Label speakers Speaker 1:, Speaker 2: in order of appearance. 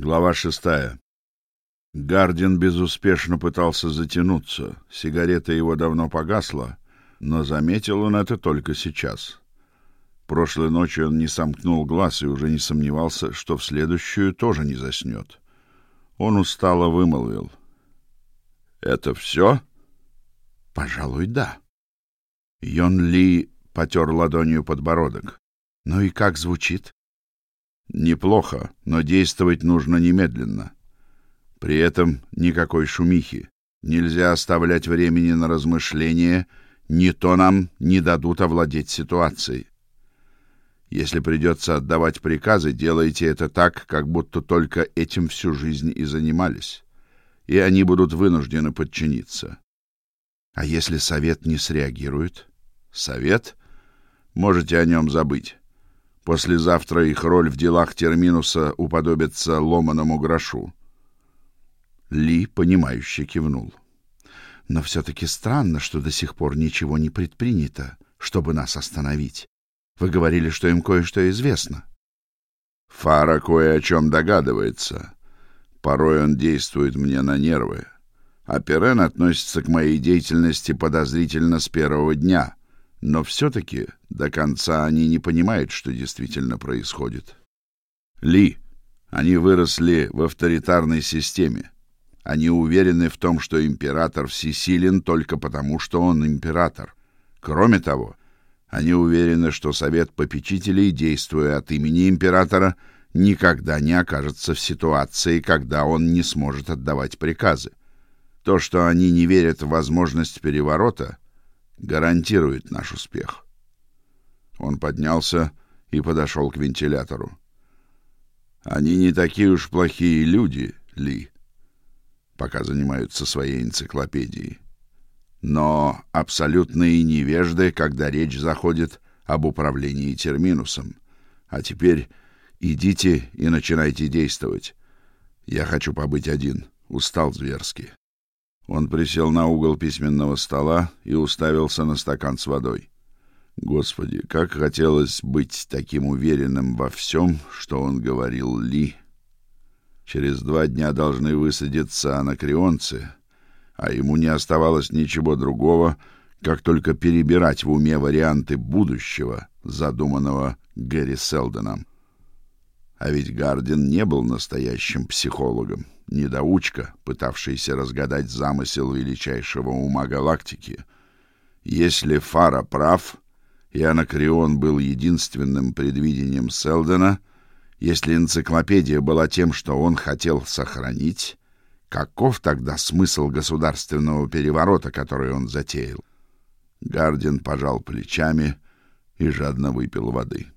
Speaker 1: Глава шестая. Гардин безуспешно пытался затянуться. Сигарета его давно погасла, но заметил он это только сейчас. Прошлой ночью он не сомкнул глаз и уже не сомневался, что в следующую тоже не заснет. Он устало вымолвил: "Это все?»
Speaker 2: "Пожалуй, да". Йон Ли потер ладонью подбородок. "Ну и как звучит?"
Speaker 1: "Неплохо, но действовать нужно немедленно". При этом никакой шумихи. Нельзя оставлять времени на размышления, не то нам не дадут овладеть ситуацией. Если придется отдавать приказы, делайте это так, как будто только этим всю жизнь и занимались. И они будут вынуждены подчиниться.
Speaker 2: А если совет не среагирует?
Speaker 1: Совет? Можете о нем забыть. Послезавтра их роль в делах терминуса уподобится ломаному грошу.
Speaker 2: Ли, понимающе кивнул. Но все-таки странно, что до сих пор ничего не предпринято, чтобы нас остановить. Вы говорили, что им кое-что известно.
Speaker 1: Фара кое о чем догадывается. Порой он действует мне на нервы. А Перен относится к моей деятельности подозрительно с первого дня, но все-таки до конца они не понимают, что действительно происходит. Ли, они выросли в авторитарной системе. Они уверены в том, что император всесилен только потому, что он император. Кроме того, они уверены, что совет попечителей, действуя от имени императора, никогда не окажется в ситуации, когда он не сможет отдавать приказы. То, что они не верят в возможность переворота, гарантирует наш успех. Он поднялся и подошел к вентилятору. Они не такие уж плохие люди, Ли пока занимаются своей энциклопедией. Но абсолютные невежды, когда речь заходит об управлении терминусом. А теперь идите и начинайте действовать. Я хочу побыть один, устал зверски. Он присел на угол письменного стола и уставился на стакан с водой. Господи, как хотелось быть таким уверенным во всем, что он говорил Ли Через два дня должны высадиться анакреонцы, а ему не оставалось ничего другого, как только перебирать в уме варианты будущего, задуманного Гэри Селдоном. А ведь Гардин не был настоящим психологом, недоучка, пытавшийся разгадать замысел величайшего ума галактики. Если Фара прав, и Анакреон был единственным предвидением Селдона, если энциклопедия была тем, что он хотел сохранить, каков тогда смысл государственного переворота, который он затеял? Гардин пожал плечами и жадно выпил воды.